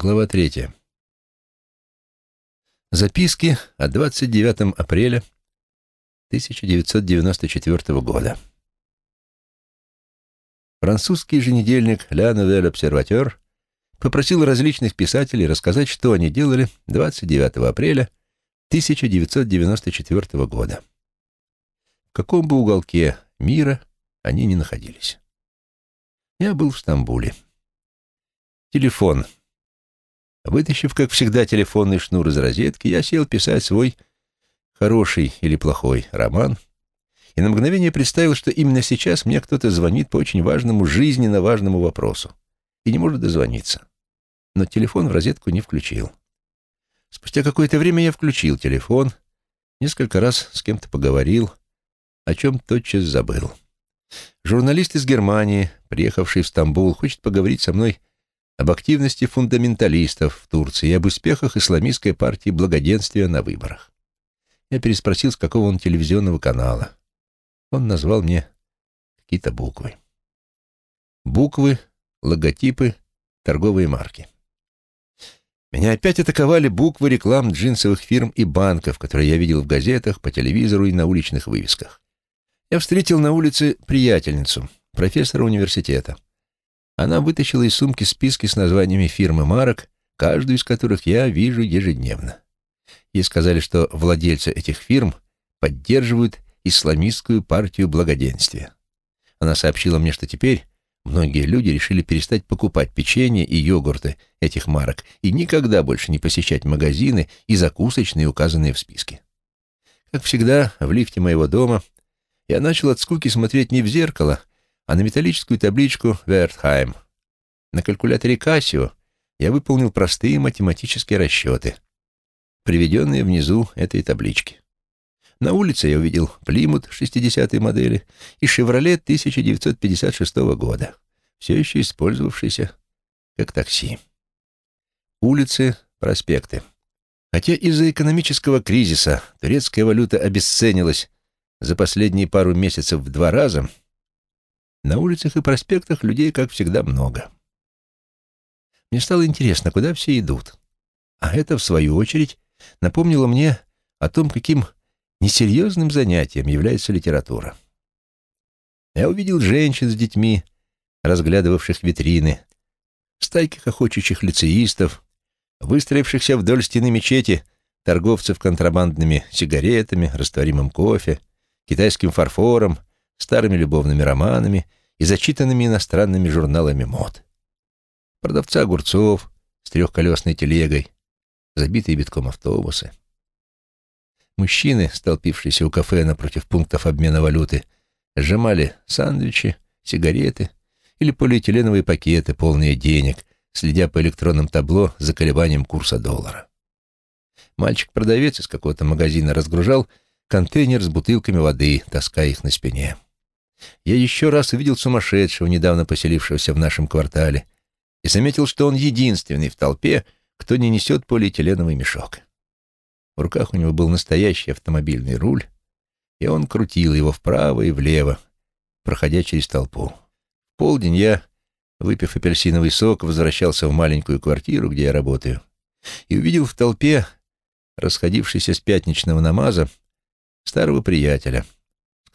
Глава третья. Записки от 29 апреля 1994 года. Французский еженедельник «Ля Новель Обсерватер» попросил различных писателей рассказать, что они делали 29 апреля 1994 года. В каком бы уголке мира они ни находились. Я был в Стамбуле. Телефон — Вытащив, как всегда, телефонный шнур из розетки, я сел писать свой хороший или плохой роман и на мгновение представил, что именно сейчас мне кто-то звонит по очень важному, жизненно важному вопросу и не может дозвониться. Но телефон в розетку не включил. Спустя какое-то время я включил телефон, несколько раз с кем-то поговорил, о чем тотчас забыл. Журналист из Германии, приехавший в Стамбул, хочет поговорить со мной об активности фундаменталистов в Турции и об успехах исламистской партии благоденствия на выборах. Я переспросил, с какого он телевизионного канала. Он назвал мне какие-то буквы. Буквы, логотипы, торговые марки. Меня опять атаковали буквы реклам джинсовых фирм и банков, которые я видел в газетах, по телевизору и на уличных вывесках. Я встретил на улице приятельницу, профессора университета. Она вытащила из сумки списки с названиями фирмы марок, каждую из которых я вижу ежедневно. Ей сказали, что владельцы этих фирм поддерживают исламистскую партию благоденствия. Она сообщила мне, что теперь многие люди решили перестать покупать печенье и йогурты этих марок и никогда больше не посещать магазины и закусочные, указанные в списке. Как всегда, в лифте моего дома я начал от скуки смотреть не в зеркало, а на металлическую табличку «Вертхайм». На калькуляторе Casio я выполнил простые математические расчеты, приведенные внизу этой таблички. На улице я увидел Плимут 60-й модели и Шевроле 1956 года, все еще использовавшийся как такси. Улицы, проспекты. Хотя из-за экономического кризиса турецкая валюта обесценилась за последние пару месяцев в два раза, на улицах и проспектах людей, как всегда, много. Мне стало интересно, куда все идут. А это, в свою очередь, напомнило мне о том, каким несерьезным занятием является литература. Я увидел женщин с детьми, разглядывавших витрины, стайки хохочущих лицеистов, выстроившихся вдоль стены мечети торговцев контрабандными сигаретами, растворимым кофе, китайским фарфором старыми любовными романами и зачитанными иностранными журналами мод. Продавца огурцов с трехколесной телегой, забитые битком автобусы. Мужчины, столпившиеся у кафе напротив пунктов обмена валюты, сжимали сандвичи, сигареты или полиэтиленовые пакеты, полные денег, следя по электронным табло за колебанием курса доллара. Мальчик-продавец из какого-то магазина разгружал контейнер с бутылками воды, таская их на спине. Я еще раз увидел сумасшедшего, недавно поселившегося в нашем квартале, и заметил, что он единственный в толпе, кто не несет полиэтиленовый мешок. В руках у него был настоящий автомобильный руль, и он крутил его вправо и влево, проходя через толпу. В полдень я, выпив апельсиновый сок, возвращался в маленькую квартиру, где я работаю, и увидел в толпе, расходившийся с пятничного намаза, старого приятеля —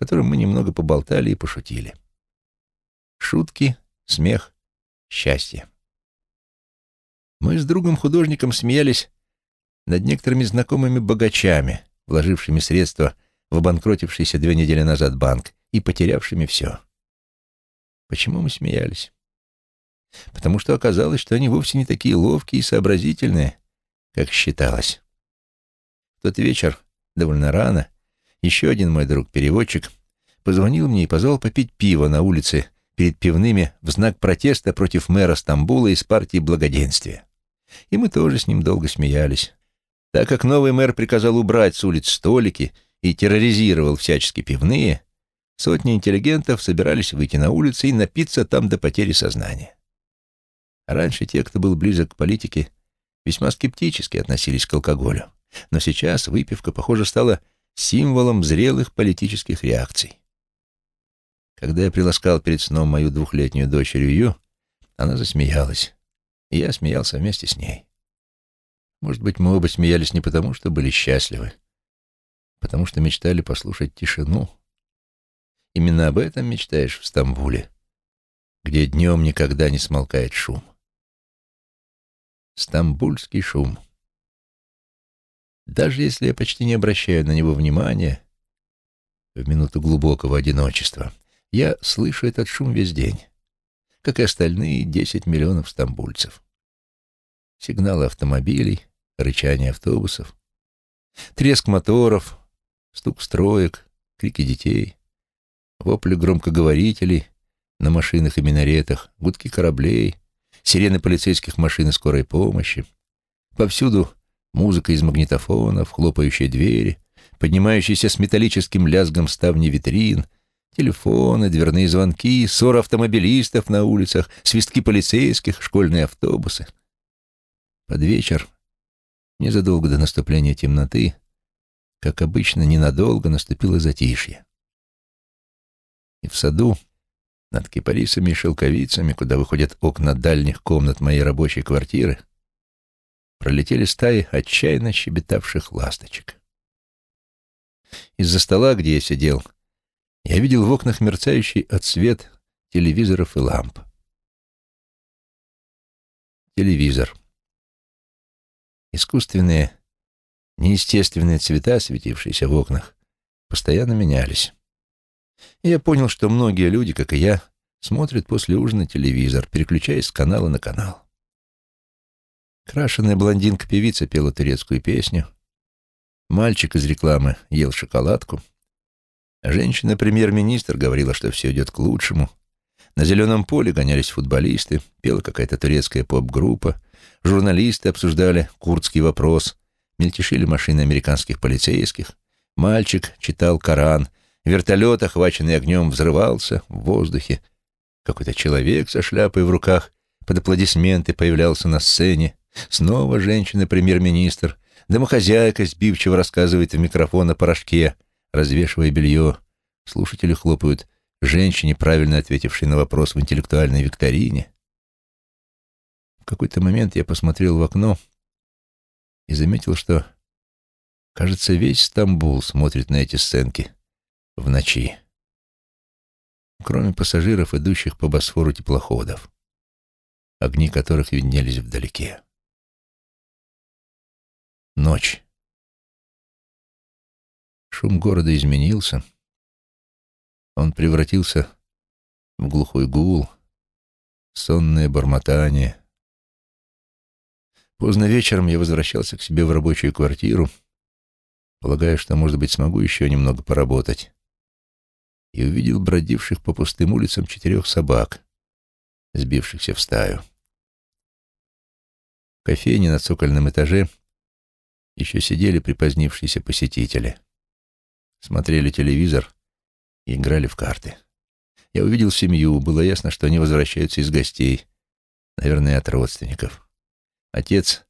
которым мы немного поболтали и пошутили. Шутки, смех, счастье. Мы с другом-художником смеялись над некоторыми знакомыми богачами, вложившими средства в обанкротившийся две недели назад банк и потерявшими все. Почему мы смеялись? Потому что оказалось, что они вовсе не такие ловкие и сообразительные, как считалось. В тот вечер, довольно рано, еще один мой друг-переводчик позвонил мне и позвал попить пиво на улице перед пивными в знак протеста против мэра Стамбула из партии благоденствия. И мы тоже с ним долго смеялись. Так как новый мэр приказал убрать с улиц столики и терроризировал всячески пивные, сотни интеллигентов собирались выйти на улицы и напиться там до потери сознания. раньше те, кто был близок к политике, весьма скептически относились к алкоголю. Но сейчас выпивка, похоже, стала символом зрелых политических реакций. Когда я приласкал перед сном мою двухлетнюю дочь Рюю, она засмеялась. и я смеялся вместе с ней. Может быть, мы оба смеялись не потому, что были счастливы, потому что мечтали послушать тишину. Именно об этом мечтаешь в Стамбуле, где днем никогда не смолкает шум. Стамбульский шум. Даже если я почти не обращаю на него внимания, в минуту глубокого одиночества, я слышу этот шум весь день, как и остальные десять миллионов стамбульцев. Сигналы автомобилей, рычание автобусов, треск моторов, стук строек, крики детей, вопли громкоговорителей на машинах и минаретах, гудки кораблей, сирены полицейских машин и скорой помощи. Повсюду музыка из магнитофонов, хлопающие двери, поднимающиеся с металлическим лязгом ставни витрин, телефоны, дверные звонки, ссоры автомобилистов на улицах, свистки полицейских, школьные автобусы. Под вечер Незадолго до наступления темноты, как обычно, ненадолго наступило затишье. И в саду, над кипарисами и шелковицами, куда выходят окна дальних комнат моей рабочей квартиры, пролетели стаи отчаянно щебетавших ласточек. Из-за стола, где я сидел, я видел в окнах мерцающий отсвет телевизоров и ламп. Телевизор. Искусственные, неестественные цвета, светившиеся в окнах, постоянно менялись. И я понял, что многие люди, как и я, смотрят после ужина телевизор, переключаясь с канала на канал. Крашеная блондинка-певица пела турецкую песню, мальчик из рекламы ел шоколадку, женщина-премьер-министр говорила, что все идет к лучшему. На зеленом поле гонялись футболисты, пела какая-то турецкая поп-группа, Журналисты обсуждали курдский вопрос, мельтешили машины американских полицейских. Мальчик читал Коран. Вертолет, охваченный огнем, взрывался в воздухе. Какой-то человек со шляпой в руках под аплодисменты появлялся на сцене. Снова женщина-премьер-министр. Домохозяйка сбивчиво рассказывает в микрофон о порошке, развешивая белье. Слушатели хлопают женщине, правильно ответившей на вопрос в интеллектуальной викторине. В какой-то момент я посмотрел в окно и заметил, что, кажется, весь Стамбул смотрит на эти сценки в ночи, кроме пассажиров, идущих по Босфору теплоходов, огни которых виднелись вдалеке. Ночь. Шум города изменился. Он превратился в глухой гул, сонное бормотание — Поздно вечером я возвращался к себе в рабочую квартиру, полагая, что, может быть, смогу еще немного поработать, и увидел бродивших по пустым улицам четырех собак, сбившихся в стаю. В кофейне на цокольном этаже еще сидели припозднившиеся посетители, смотрели телевизор и играли в карты. Я увидел семью, было ясно, что они возвращаются из гостей, наверное, от родственников. Отец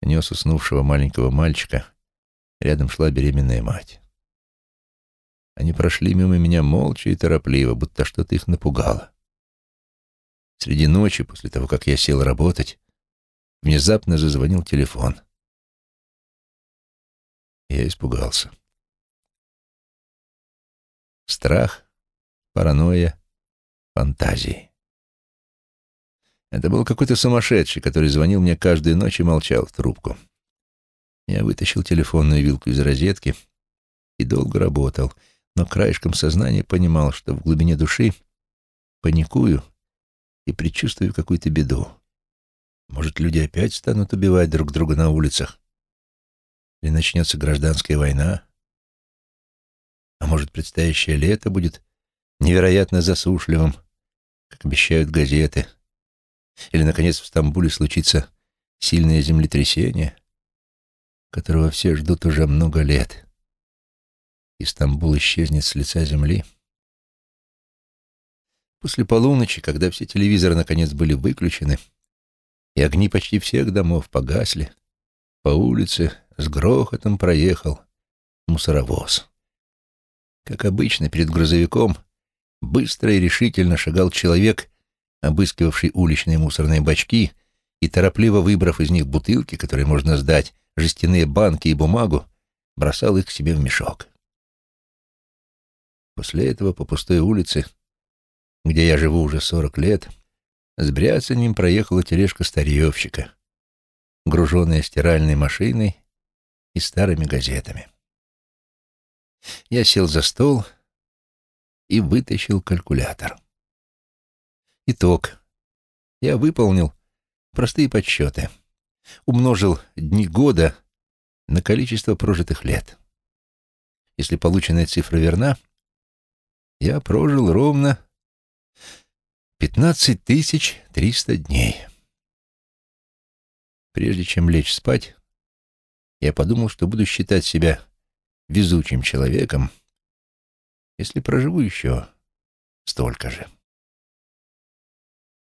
нес уснувшего маленького мальчика, рядом шла беременная мать. Они прошли мимо меня молча и торопливо, будто что-то их напугало. Среди ночи, после того, как я сел работать, внезапно зазвонил телефон. Я испугался. Страх, паранойя, фантазии. Это был какой-то сумасшедший, который звонил мне каждую ночь и молчал в трубку. Я вытащил телефонную вилку из розетки и долго работал, но краешком сознания понимал, что в глубине души паникую и предчувствую какую-то беду. Может, люди опять станут убивать друг друга на улицах? Или начнется гражданская война? А может, предстоящее лето будет невероятно засушливым, как обещают газеты — или, наконец, в Стамбуле случится сильное землетрясение, которого все ждут уже много лет, и Стамбул исчезнет с лица земли. После полуночи, когда все телевизоры наконец были выключены, и огни почти всех домов погасли, по улице с грохотом проехал мусоровоз. Как обычно, перед грузовиком быстро и решительно шагал человек обыскивавший уличные мусорные бачки и, торопливо выбрав из них бутылки, которые можно сдать, жестяные банки и бумагу, бросал их к себе в мешок. После этого по пустой улице, где я живу уже сорок лет, с бряцанием проехала тележка старьевщика, груженная стиральной машиной и старыми газетами. Я сел за стол и вытащил калькулятор. Итог. Я выполнил простые подсчеты. Умножил дни года на количество прожитых лет. Если полученная цифра верна, я прожил ровно 15 300 дней. Прежде чем лечь спать, я подумал, что буду считать себя везучим человеком, если проживу еще столько же.